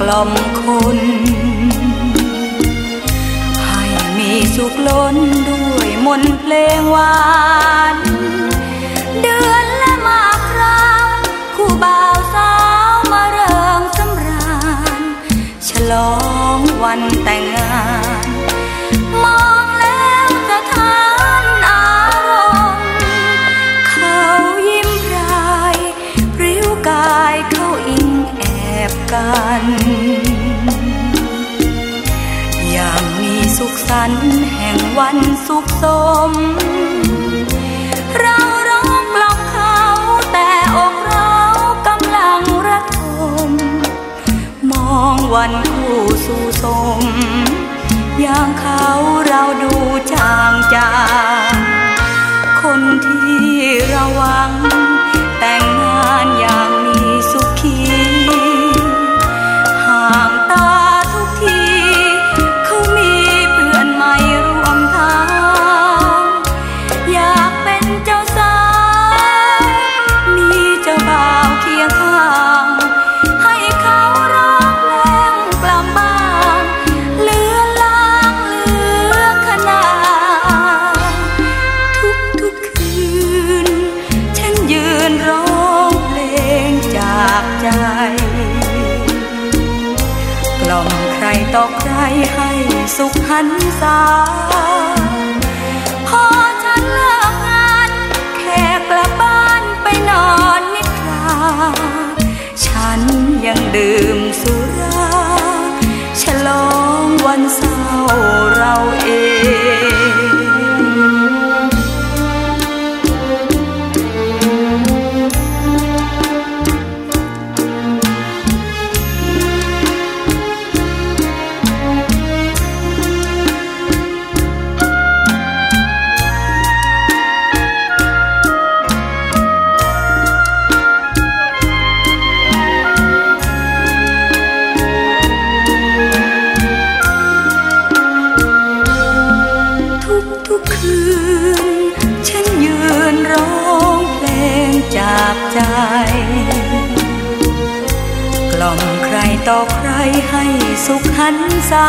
กล่อมคนให้มีสุขล้นด้วยมนเพลงหวาน เดือนและมาคราวคู่บ่าวสาวมาเริงสำราญ ฉลองวันแต่งงาน วันสุขสม เราร้องกล่อมเขาแต่อกเรากำลังระทมมองวันคู่สู่สม อย่างเขาเราดูจา ล่อมใครตอกใจให้สุขหันษาพอฉันเลิกงานแค่กลับบ้านไปนอนนิทรา ฉันยังดื่มสุรา ฉลองวันเศร้าเรา ใจกล่อมใครต่อใครให้สุขหันษา